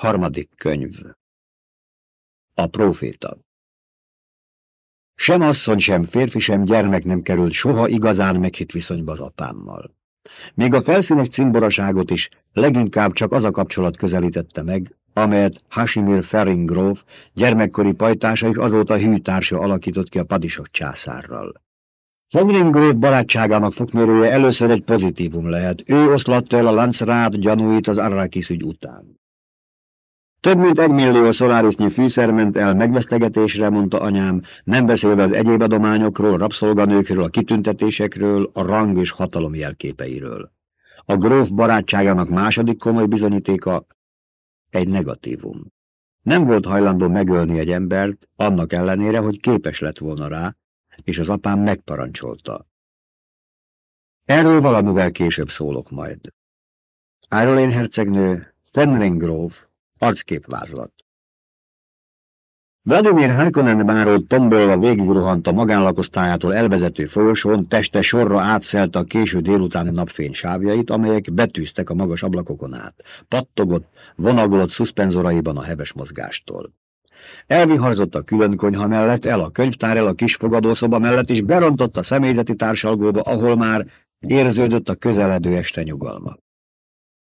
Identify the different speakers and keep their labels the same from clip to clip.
Speaker 1: Harmadik könyv A próféta Sem asszony, sem férfi, sem gyermek nem került soha igazán meghitt viszonyba az apámmal. Még a felszínes cimboraságot is leginkább csak az a kapcsolat közelítette meg, amelyet Hashimir Feringrove gyermekkori pajtása és azóta hűtársa alakított ki a padisok császárral. Feringrove barátságának fokmérője először egy pozitívum lehet. Ő oszlatta el a Lancrát gyanúit az Arrakis ügy után. Több mint egy millió szolárisnyi fűszer ment el megvesztegetésre, mondta anyám, nem beszélve az egyéb adományokról, rabszolganőkről, a kitüntetésekről, a rang és hatalom jelképeiről. A gróf barátságának második komoly bizonyítéka egy negatívum. Nem volt hajlandó megölni egy embert, annak ellenére, hogy képes lett volna rá, és az apám megparancsolta. Erről valamivel később szólok majd. Ireland hercegnő, Fenring Arcképvázlat Vladimir Harkonnen báró tombolva végigruhant a magánlakosztályától elvezető folyosón, teste sorra átszelte a késő délutáni napfény sávjait, amelyek betűztek a magas ablakokon át. Pattogott, vonagolott szuszpenzoraiban a heves mozgástól. Elviharzott a külön konyha mellett, el a könyvtár, el a kis fogadószoba mellett, és berontott a személyzeti társalgóba, ahol már érződött a közeledő este nyugalma.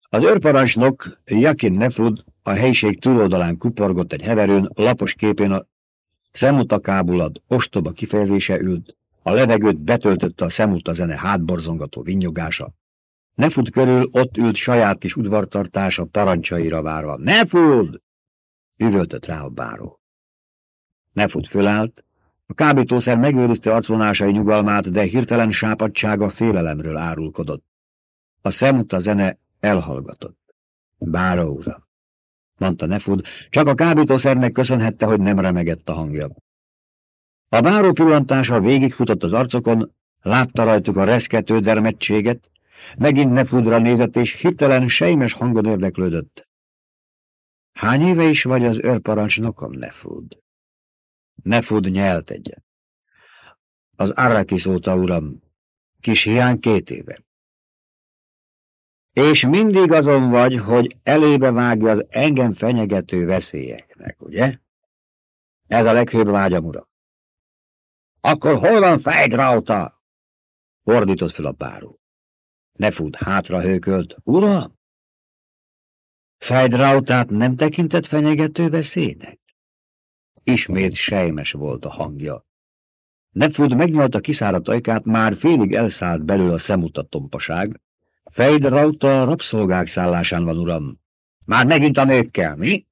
Speaker 1: Az őrparancsnok Jakin Nefud a helység túloldalán kuporgott egy heverőn, lapos képén a szemutakábulat ostoba kifejezése ült, a levegőt betöltötte a szemuta zene hátborzongató vinyogása. Nefud körül ott ült saját kis udvartartása parancsaira várva. Nefud! Üvöltött rá a báró. Nefud fölállt, a kábítószer megőrizte arcvonásai nyugalmát, de hirtelen sápadsága félelemről árulkodott. A szemuta zene elhallgatott. Báró uram, mondta Nefud, csak a kábítószernek köszönhette, hogy nem remegett a hangja. A báró pillantása végigfutott az arcokon, látta rajtuk a reszkető dermedtséget, megint Nefudra nézett, és hirtelen sejmes hangon érdeklődött. Hány éve is vagy az őrparancsnokom, Nefud? Nefud nyelt egyet. Az Arrakis óta, uram, kis hiány két éve. És mindig azon vagy, hogy elébe vágja az engem fenyegető veszélyeknek, ugye? Ez a leghőbb vágyam, uram. Akkor hol van Fejdrauta? Fordított fel a báró. Ne fut, hátra hőkölt. Uram! Fejdrautát nem tekintett fenyegető veszélynek? Ismét sejmes volt a hangja. Nefud megnyalta kiszáradt ajkát, már félig elszállt belül a szemutat tompaság, Fejd Rauta rabszolgák szállásán van, uram. Már megint a nőkkel, mi?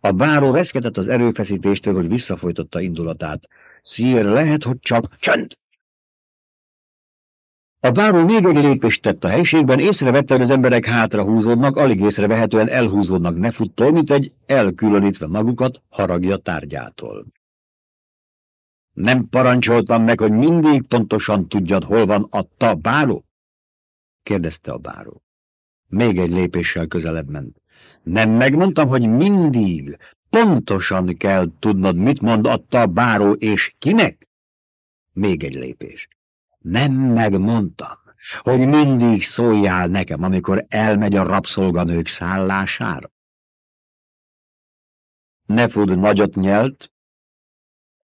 Speaker 1: A báró reszketett az erőfeszítéstől, hogy visszafolytotta indulatát. Szír, lehet, hogy csak... Csönd! A báró még egy lépést tett a helységben, észrevette, hogy az emberek hátra húzódnak, alig észrevehetően elhúzódnak nefuttól, mint egy elkülönítve magukat haragja tárgyától. Nem parancsoltam meg, hogy mindig pontosan tudjad, hol van a ta báró? Kérdezte a báró. Még egy lépéssel közelebb ment. Nem megmondtam, hogy mindig, pontosan kell tudnod, mit mond adta a báró, és kinek? Még egy lépés. Nem megmondtam, hogy mindig szóljál nekem, amikor elmegy a rabszolganők szállására. Nefud nagyot nyelt,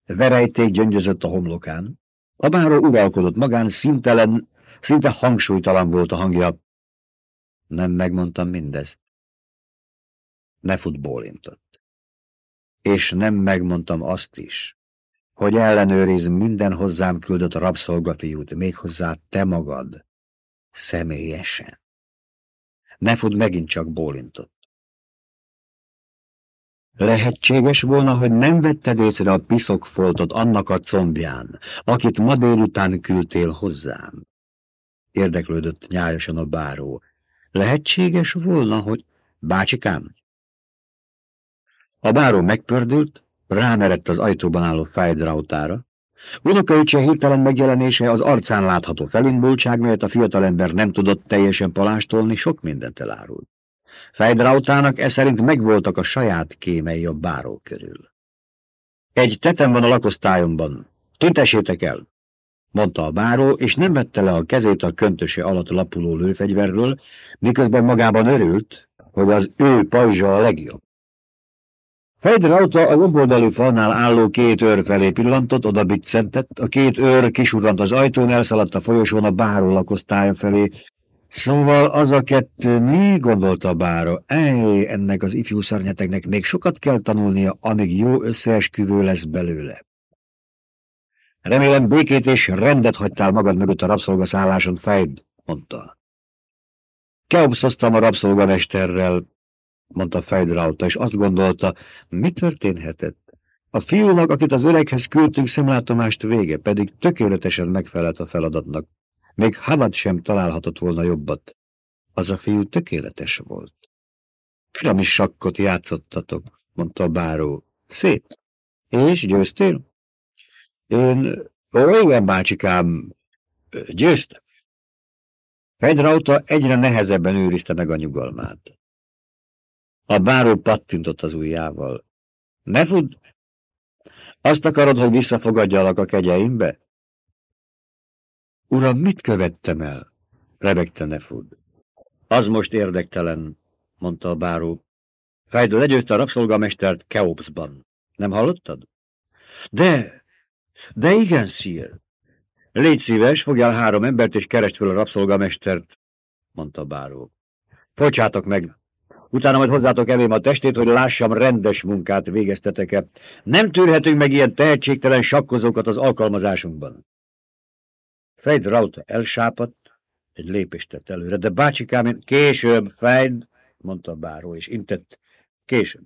Speaker 1: verejték gyöngyözött a homlokán. A báró uralkodott magán, szintelen, Szinte hangsúlytalan volt a hangja. Nem megmondtam mindezt. Ne bólintott. És nem megmondtam azt is, hogy ellenőriz minden hozzám küldött rabszolgafiút, méghozzá te magad, személyesen. Ne fut megint csak bólintott. Lehetséges volna, hogy nem vetted észre a piszokfoltot annak a combján, akit ma délután küldtél hozzám érdeklődött nyájasan a báró. Lehetséges volna, hogy... Bácsikám? A báró megpördült, rámerett az ajtóban álló Fejdrautára. Unokaöccse hirtelen megjelenése, az arcán látható felindultság, melyet a fiatalember nem tudott teljesen palástolni, sok mindent elárult. Fejdrautának e szerint megvoltak a saját kémei a báró körül. Egy tetem van a lakosztályomban. Tüntessétek el! Mondta a báró, és nem vette le a kezét a köntöse alatt lapuló lőfegyverről, miközben magában örült, hogy az ő pajzsa a legjobb. Fejdrauta a jobboldali falnál álló két őr felé pillantott, oda biccentett, a két őr kisurrant az ajtón, elszaladt a folyosón a báró lakosztálya felé. Szóval az a kettő mi, gondolta a báró, ej, ennek az ifjú szarnyeteknek még sokat kell tanulnia, amíg jó összeesküvő lesz belőle. Remélem békét és rendet hagytál magad mögött a rabszolgaszálláson, Fejd, mondta. Keobszoztam a rabszolgamesterrel, mondta Fejdrauta, és azt gondolta, mi történhetett? A fiúnak, akit az öreghez küldtünk, szemlátomást vége, pedig tökéletesen megfelelt a feladatnak. Még Havad sem találhatott volna jobbat. Az a fiú tökéletes volt. Piramis sakkot játszottatok, mondta a báró. Szép. És győztél? Én, ó, igen, bácsikám, győztem. Fejdrauta egyre nehezebben őrizte meg a nyugalmát. A báró pattintott az ujjával. Ne fudd! Azt akarod, hogy visszafogadjalak a kegyeimbe? Uram, mit követtem el? rebegte Nefud. Az most érdektelen, mondta a báró. Fejd legyőzte a rabszolgamestert Keopsban. Nem hallottad? De, de igen, szír. Légy szíves, fogjál három embert és keresd fel a rabszolgamestert, mondta báró. Folytsátok meg, Utána majd hozzátok elém a testét, hogy lássam, rendes munkát végeztetek-e. Nem tűrhetünk meg ilyen tehetségtelen sakkozókat az alkalmazásunkban. Fejd Rauta elsápadt, egy lépést tett előre, de bácsikám, én később, Fejd, mondta báró, és intett, később.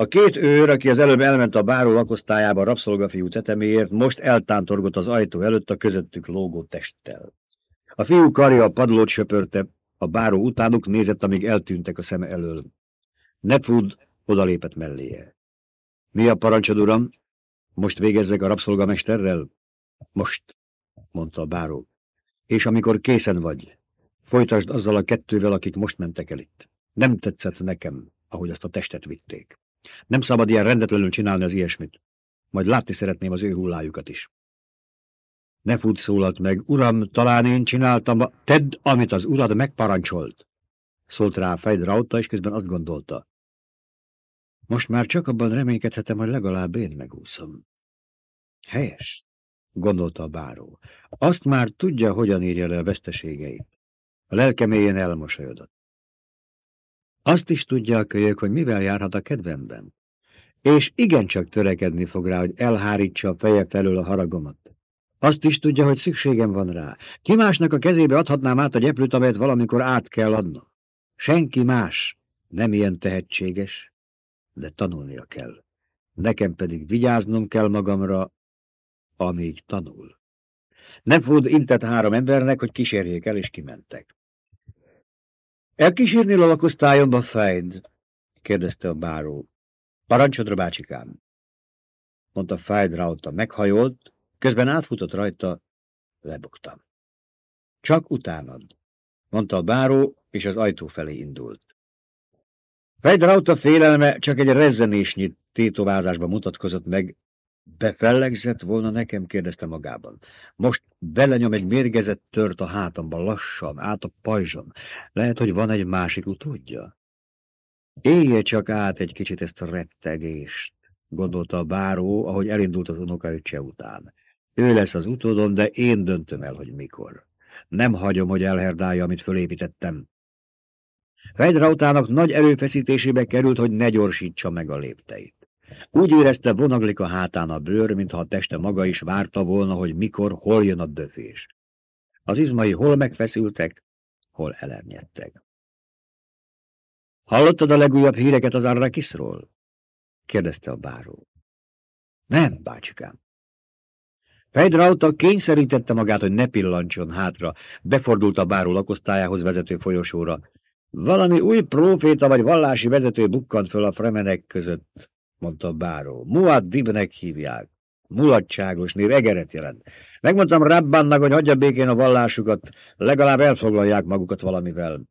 Speaker 1: A két őr, aki az előbb elment a báró lakosztályába rabszolgafiú teteméért, most eltántorgott az ajtó előtt a közöttük lógó testtel. A fiú karja a padlót söpörte, a báró utánuk nézett, amíg eltűntek a szeme elől. Nepfud odalépett melléje. Mi a parancsod, uram? Most végezzek a rabszolgamesterrel? Most, mondta a báró. És amikor készen vagy, folytasd azzal a kettővel, akik most mentek el itt. Nem tetszett nekem, ahogy azt a testet vitték. Nem szabad ilyen rendetlenül csinálni az ilyesmit. Majd látni szeretném az ő hullájukat is. Ne fut szólalt meg, uram, talán én csináltam, tedd, amit az urad megparancsolt. Szólt rá Fejdrauta, és közben azt gondolta. Most már csak abban reménykedhetem, hogy legalább én megúszom. Helyes, gondolta a báró. Azt már tudja, hogyan írja le a veszteségeit. A lelkeméjén elmosolyodott. Azt is tudja a kölyök, hogy mivel járhat a kedvemben. És igencsak törekedni fog rá, hogy elhárítsa a feje felől a haragomat. Azt is tudja, hogy szükségem van rá. Ki másnak a kezébe adhatnám át a gyeplőt, amelyet valamikor át kell adnom. Senki más nem ilyen tehetséges, de tanulnia kell. Nekem pedig vigyáznom kell magamra, amíg tanul. Nem fog intett három embernek, hogy kísérjék el, és kimentek. Elkísérnél a lakosztályomba, Fejd? kérdezte a báró. Parancsodra, bácsikám, mondta Fejd Rauta. Meghajolt, Közben átfutott rajta, lebuktam. Csak utánad, mondta a báró, és az ajtó felé indult. Fejdrauta félelme csak egy rezzenésnyi tétovázásba mutatkozott meg. Befellegzett volna nekem, kérdezte magában. Most belenyom egy mérgezett tört a hátamba, lassan, át a pajzson. Lehet, hogy van egy másik utódja. Élje csak át egy kicsit ezt a rettegést, gondolta a báró, ahogy elindult az unokaöccse után. Ő lesz az utódom, de én döntöm el, hogy mikor. Nem hagyom, hogy elherdálja, amit fölépítettem. Fejdrautának nagy erőfeszítésébe került, hogy ne gyorsítsa meg a lépteit. Úgy érezte, vonaglik a hátán a bőr, mintha a teste maga is várta volna, hogy mikor, hol jön a döfés. Az izmai hol megfeszültek, hol elernyedtek. Hallottad a legújabb híreket az Arrakisról? kérdezte a báró. Nem, bácsikám. Fejdrauta kényszerítette magát, hogy ne pillancson hátra, befordult a báró lakosztályához vezető folyosóra. Valami új próféta vagy vallási vezető bukkant föl a fremenek között, mondta a báró. Muad Dibnek hívják. Mulatságos név, egeret jelent. Megmondtam Rabbannak, hogy hagyja békén a vallásukat, legalább elfoglalják magukat valamivel.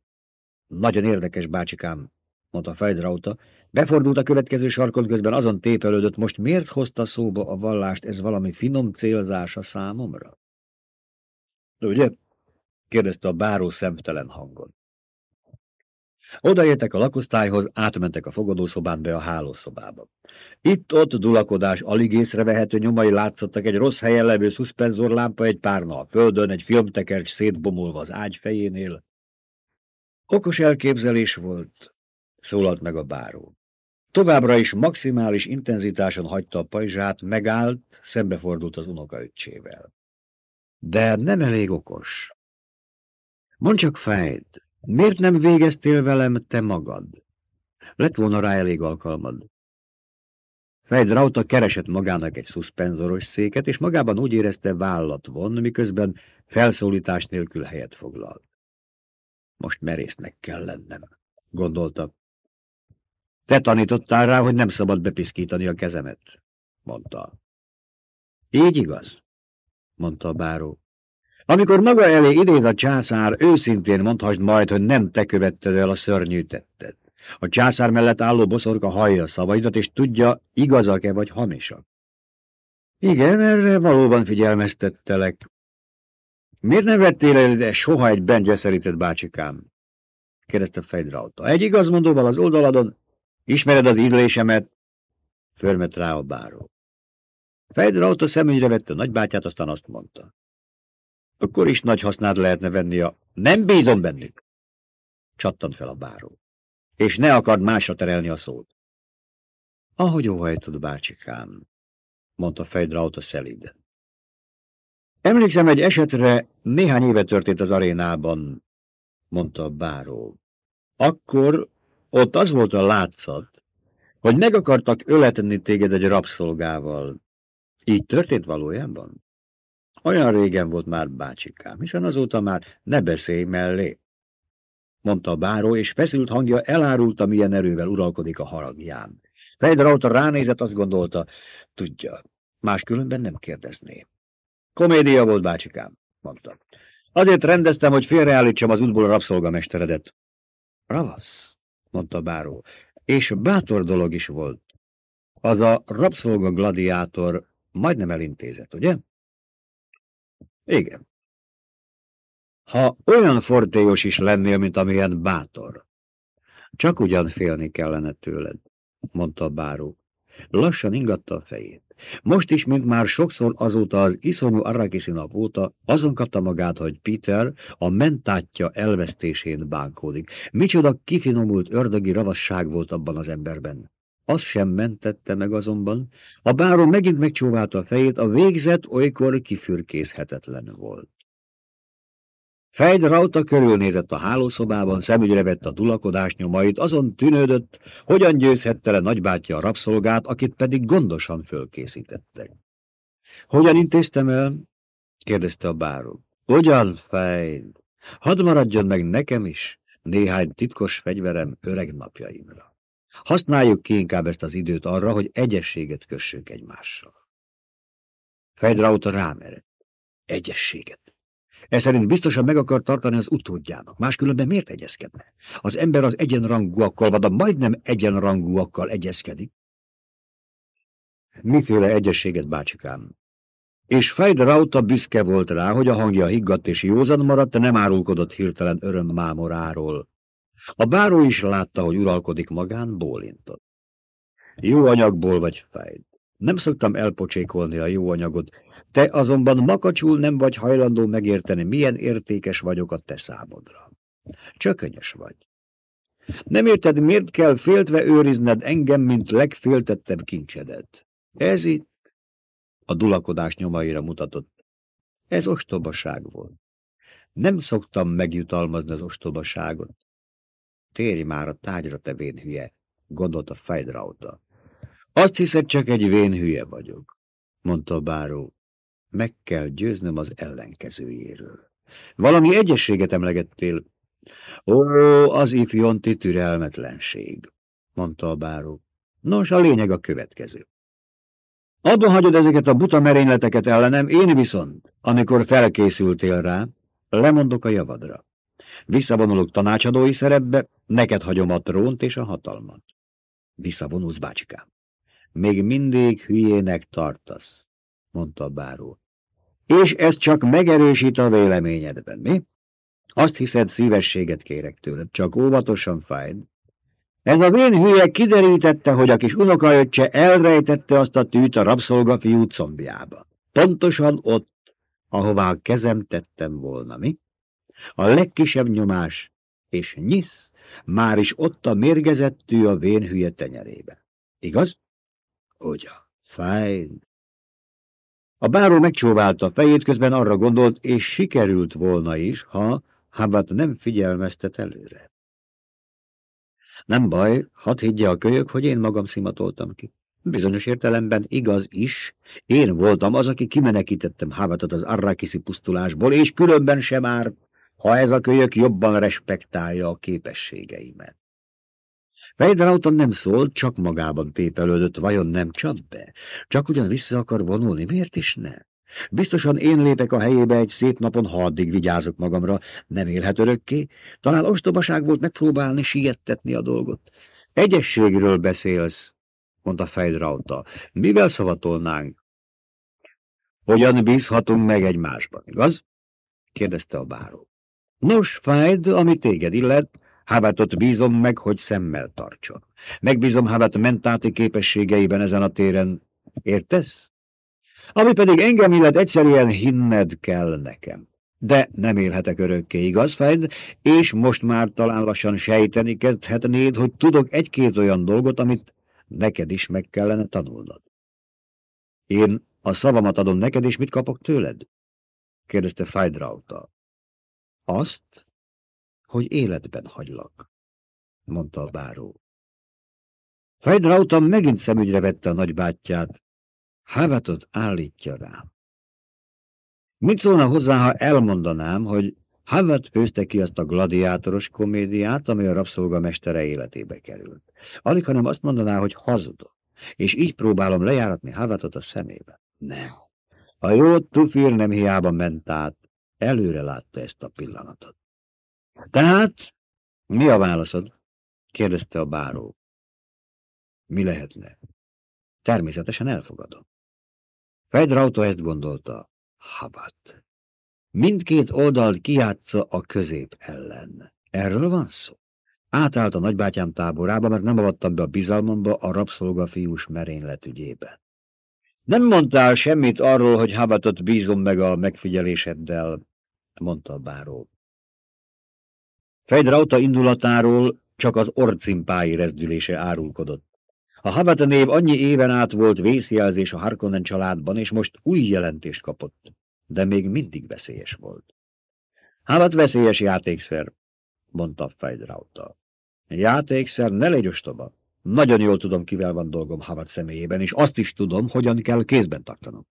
Speaker 1: Nagyon érdekes, bácsikám, mondta Fejdrauta, Befordult a következő sarkon közben azon tépelődött, most miért hozta szóba a vallást, ez valami finom célzása számomra? Ugye? kérdezte a báró szemtelen hangon. Odaértek a lakosztályhoz, átmentek a fogadószobán be a hálószobába. Itt-ott dulakodás alig észrevehető nyomai látszottak egy rossz helyen levő szuszpenzorlámpa, egy párna a földön, egy filmtekercs szétbomolva az ágy fejénél. Okos elképzelés volt, szólalt meg a báró. Továbbra is maximális intenzitáson hagyta a pajzsát, megállt, szembefordult az unokaöccsével. De nem elég okos. Mondd csak fejt, miért nem végeztél velem te magad? Lett volna rá elég alkalmad. Fejd Rauta keresett magának egy szuszpenzoros széket, és magában úgy érezte vállat von, miközben felszólítás nélkül helyet foglalt. Most merésznek kell lennem, gondolta. Te tanítottál rá, hogy nem szabad bepiszkítani a kezemet, mondta. Így igaz, mondta a báró. Amikor maga elé idéz a császár, őszintén mondhasd majd, hogy nem te követted el a szörnyű tettet. A császár mellett álló boszorka hallja szavaidat, és tudja, igazak-e vagy hamisak. Igen, erre valóban figyelmeztettelek. Miért nem vettél el ide soha egy bengyeszerített bácsikám? kérdezte Fejdrauta. Egy igazmondóval az oldaladon, ismered az ízlésemet? Förmet rá a báró. Fejdrauta szemügyre vette a nagybátyát, aztán azt mondta. Akkor is nagy hasznát lehetne venni a... Nem bízom bennük! Csattant fel a báró. És ne akard másra terelni a szót. Ahogy óhajtod, bácsikám, mondta Fejdrauta szelíden. Emlékszem egy esetre, néhány éve történt az arénában, mondta a báró. Akkor ott az volt a látszat, hogy meg akartak öletni téged egy rabszolgával. Így történt valójában? Olyan régen volt már bácsikám, hiszen azóta már ne beszélj mellé, mondta a báró, és feszült hangja elárulta, milyen erővel uralkodik a haragján. Fejdrauta ránézett, azt gondolta, tudja, máskülönben nem kérdezné. Komédia volt, bácsikám, mondta. Azért rendeztem, hogy félreállítsam az útból a rabszolgamesteredet. Ravasz, mondta báró, és bátor dolog is volt. Az a rabszolga gladiátor majdnem elintézett, ugye? Igen. Ha olyan fortélyos is lennél, mint amilyen bátor, csak ugyan félni kellene tőled, mondta a báró. Lassan ingatta a fejét. Most is, mint már sokszor azóta az iszonyú Arrakiszi nap óta, azon kapta magát, hogy Peter a mentátja elvesztésén bánkódik. Micsoda kifinomult ördögi ravasság volt abban az emberben. Az sem mentette meg azonban, a báró megint megcsóválta a fejét, a végzet olykor kifürkészhetetlen volt. Fejd Rauta körülnézett a hálószobában, szemügyre vett a dulakodás nyomait, azon tűnődött, hogyan győzhette le nagybátyja a rabszolgát, akit pedig gondosan fölkészítettek. Hogyan intéztem el? kérdezte a báró. Ugyan, Fejd, hadd maradjon meg nekem is néhány titkos fegyverem öreg napjaimra. Használjuk ki inkább ezt az időt arra, hogy egyességet kössünk egymással. Fejdrauta rámerett. Egyességet. Ez szerint biztosan meg akar tartani az utódjának. Máskülönben miért egyezkedne? Az ember az egyenrangúakkal, vagy a majdnem egyenrangúakkal egyezkedik. Miféle egyességet, bácsikám? És Fejdrauta büszke volt rá, hogy a hangja higgadt és józan maradt, nem árulkodott hirtelen öröm mámoráról. A báró is látta, hogy uralkodik magán, bólintott. Jó anyagból vagy fejt. Nem szoktam elpocsékolni a jó anyagot, te azonban makacsul nem vagy hajlandó megérteni, milyen értékes vagyok a te számodra. Csökönyös vagy. Nem érted, miért kell féltve őrizned engem, mint legféltettebb kincsedet? Ez itt a dulakodás nyomaira mutatott. Ez ostobaság volt. Nem szoktam megjutalmazni az ostobaságot. Térj már a tágyra, te vén hülye, gondolta Fejdrauta. Azt hiszed, csak egy vén hülye vagyok, mondta a báró. Meg kell győznöm az ellenkezőjéről. Valami egyességet emlegettél. Ó, az ifjonti türelmetlenség, mondta a báró. Nos, a lényeg a következő. Abba hagyod ezeket a buta merényleteket ellenem, én viszont, amikor felkészültél rá, lemondok a javadra. Visszavonulok tanácsadói szerepbe, neked hagyom a trónt és a hatalmat. Visszavonulsz, bácsikám. Még mindig hülyének tartasz, mondta a báró. És ez csak megerősít a véleményedben, mi? Azt hiszed, szívességet kérek tőled, csak óvatosan fájd. Ez a vén hülye kiderítette, hogy a kis unokajöccse elrejtette azt a tűt a rabszolgafiú combjába. Pontosan ott, ahová a kezem tettem volna, mi? A legkisebb nyomás, és nyisz, már is ott a mérgezett tű a vén hülye tenyerébe. Igaz? Ugyan, fájd. A báró megcsóválta a fejét, közben arra gondolt, és sikerült volna is, ha Habat nem figyelmeztet előre. Nem baj, hadd higgye a kölyök, hogy én magam szimatoltam ki. Bizonyos értelemben igaz is, én voltam az, aki kimenekítettem Habatot az Arrakiszi pusztulásból, és különben sem már, ha ez a kölyök jobban respektálja a képességeimet. Fejderauton nem szólt, csak magában tépelődött, vajon nem csap be? Csak ugyan vissza akar vonulni, miért is ne? Biztosan én lépek a helyébe egy szép napon, ha addig vigyázok magamra, nem élhet örökké. Talán ostobaság volt megpróbálni siettetni a dolgot. Egyességről beszélsz, mondta Fejdrauta. Mivel szavatolnánk? Hogyan bízhatunk meg egymásban, igaz? kérdezte a báró. Nos, Fejd, ami téged illet, Hávátot bízom meg, hogy szemmel tartson. Megbízom Hávát mentáti képességeiben ezen a téren. Értesz? Ami pedig engem illet, egyszerűen hinned kell nekem. De nem élhetek örökké, igaz, Fed? És most már talán lassan sejteni kezdhetnéd, hogy tudok egy-két olyan dolgot, amit neked is meg kellene tanulnod. Én a szavamat adom neked, és mit kapok tőled? kérdezte Fajdrauta. Azt, hogy életben hagylak, mondta a báró. Fejdrautam megint szemügyre vette a nagybátyját. Hávatot állítja rám. Mit szólna hozzá, ha elmondanám, hogy Havat főzte ki azt a gladiátoros komédiát, ami a rabszolgamestere életébe került. Alig, hanem azt mondaná, hogy hazudok, és így próbálom lejáratni Havatot a szemébe. Nem. A jó tufír nem hiába ment át, előre látta ezt a pillanatot. Tehát, mi a válaszod? kérdezte a báró. Mi lehetne? Természetesen elfogadom. Fejdrauta ezt gondolta. Habat. Mindkét oldalt kiátsza a közép ellen. Erről van szó. Átállt a nagybátyám táborába, mert nem avattam be a bizalmamba a rabszolgafiús merénylet ügyében. Nem mondtál semmit arról, hogy Habatot bízom meg a megfigyeléseddel, mondta a báró. Fejdrauta indulatáról csak az orcimpái rezdülése árulkodott. A Havata név annyi éven át volt vészjelzés a Harkonnen családban, és most új jelentést kapott, de még mindig veszélyes volt. Havat veszélyes játékszer, mondta Fejdrauta. Játékszer, ne légy ostoba. Nagyon jól tudom, kivel van dolgom Havat személyében, és azt is tudom, hogyan kell kézben tartanom.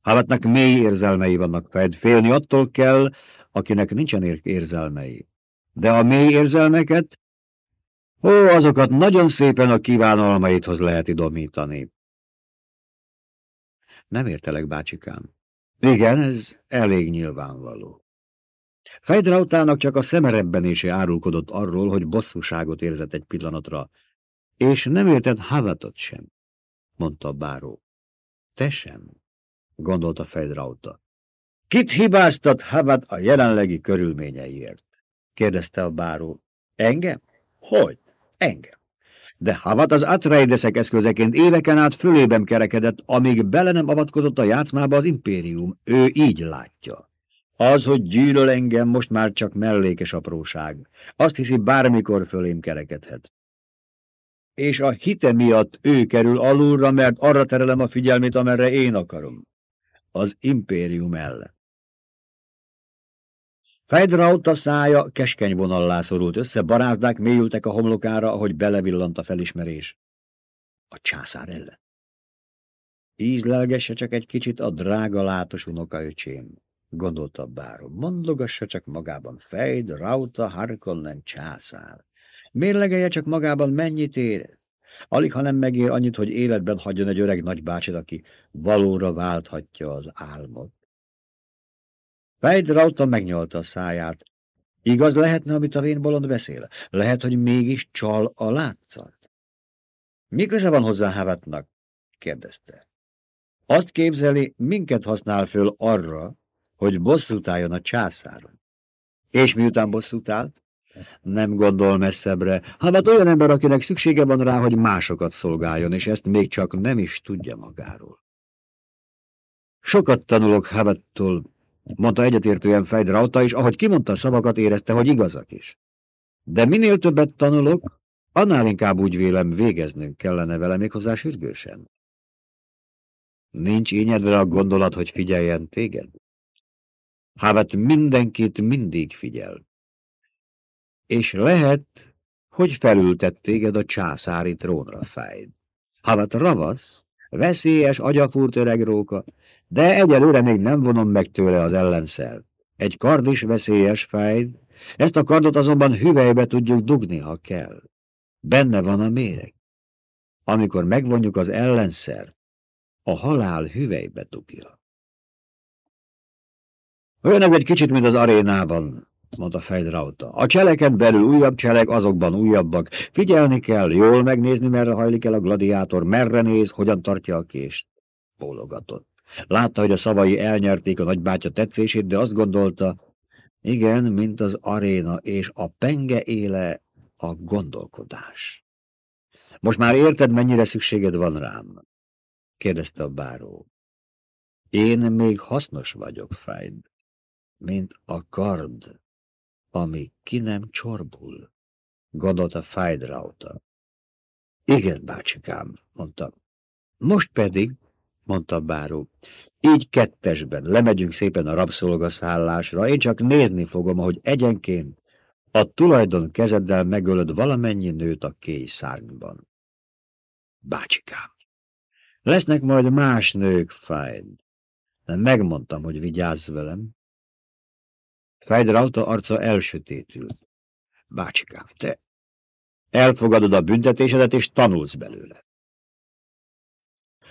Speaker 1: Havatnak mély érzelmei vannak, Fed. Félni attól kell, akinek nincsen érzelmei. De a mély érzelmeket, ó, azokat nagyon szépen a kívánalmaidhoz lehet idomítani. Nem értelek, bácsikám. Igen, ez elég nyilvánvaló. Fejdrautának csak a szemerebbenése árulkodott arról, hogy bosszúságot érzett egy pillanatra, és nem érted Havatot sem, mondta a báró. Te sem, gondolta Fejdrauta. Kit hibáztat Havat a jelenlegi körülményeiért? kérdezte a báró. Engem? Hogy? Engem. De Havat az Atreideszek eszközeként éveken át fölében kerekedett, amíg bele nem avatkozott a játszmába az impérium. Ő így látja. Az, hogy gyűlöl engem, most már csak mellékes apróság. Azt hiszi, bármikor fölém kerekedhet. És a hite miatt ő kerül alulra, mert arra terelem a figyelmét, amerre én akarom. Az impérium ellen. Fejdraut a szája keskeny vonallá szorult össze, barázdák mélyültek a homlokára, ahogy belevillant a felismerés. A császár ellen. Ízlelgesse csak egy kicsit a drága látos unokaöcsém, gondolta a bárom. Mondogassa csak magában Fejd, Rauta, Harkonnen császár. Mérlegelje csak magában mennyit érez. Alig, ha nem megér annyit, hogy életben hagyjon egy öreg nagybácsit, aki valóra válthatja az álmot. Fejdrauta megnyolta a száját. Igaz lehetne, amit a vén bolond beszél? Lehet, hogy mégis csal a látszat? Mi köze van hozzá Havatnak? kérdezte. Azt képzeli, minket használ föl arra, hogy bosszút álljon a császáron. És miután bosszút állt? Nem gondol messzebbre. Havat olyan ember, akinek szüksége van rá, hogy másokat szolgáljon, és ezt még csak nem is tudja magáról. Sokat tanulok Havattól, mondta egyetértően Fejdrauta, és ahogy kimondta a szavakat, érezte, hogy igazak is. De minél többet tanulok, annál inkább úgy vélem, végeznünk kellene vele méghozzá sürgősen. Nincs ényedve a gondolat, hogy figyeljen téged? Havat mindenkit mindig figyel. És lehet, hogy felültett téged a császári trónra fejd. Havat ravasz, veszélyes, agyafúrt öreg róka, de egyelőre még nem vonom meg tőle az ellenszer. Egy kard is veszélyes fejd, ezt a kardot azonban hüvelybe tudjuk dugni, ha kell. Benne van a méreg. Amikor megvonjuk az ellenszer, a halál hüvelybe dugja. Olyan ez egy kicsit, mint az arénában, mondta Fejdrauta. A cseleken belül újabb cselek, azokban újabbak. Figyelni kell, jól megnézni, merre hajlik el a gladiátor, merre néz, hogyan tartja a kést. Bólogatott. Látta, hogy a szavai elnyerték a nagybátya tetszését, de azt gondolta, igen, mint az aréna, és a penge éle a gondolkodás. Most már érted, mennyire szükséged van rám? kérdezte a báró. Én még hasznos vagyok, Fejd, mint a kard, ami ki nem csorbul, gondolta Fejdrauta. Igen, bácsikám, mondta. Most pedig, mondta báró, így kettesben lemegyünk szépen a rabszolgaszállásra, én csak nézni fogom, hogy egyenként a tulajdon kezeddel megölöd valamennyi nőt a kéj szárnyban. Bácsikám, lesznek majd más nők, Fájd, de megmondtam, hogy vigyázz velem. Fejdrauta arca elsötétült. Bácsikám, te elfogadod a büntetésedet, és tanulsz belőle.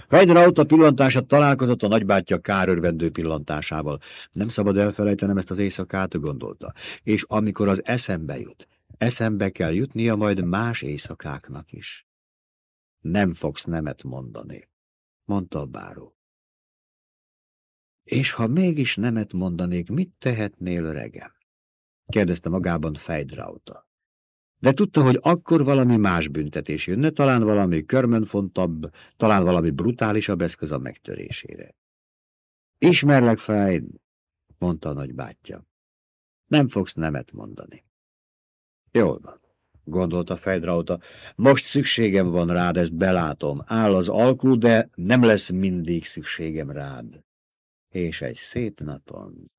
Speaker 1: Fejdrauta pillantása találkozott a nagybátyja kárörvendő pillantásával. Nem szabad elfelejtenem ezt az éjszakát, gondolta. És amikor az eszembe jut, eszembe kell jutnia majd más éjszakáknak is. Nem fogsz nemet mondani, mondta a báró. És ha mégis nemet mondanék, mit tehetnél, öregem? kérdezte magában Fejdrauta. De tudta, hogy akkor valami más büntetés jönne, talán valami körmönfontabb, talán valami brutálisabb eszköz a megtörésére. Ismerlek, Fejd, mondta a nagybátyja. Nem fogsz nemet mondani. Jól van, gondolta Fejdrauta. Most szükségem van rád, ezt belátom. Áll az alkú, de nem lesz mindig szükségem rád és egy szép napon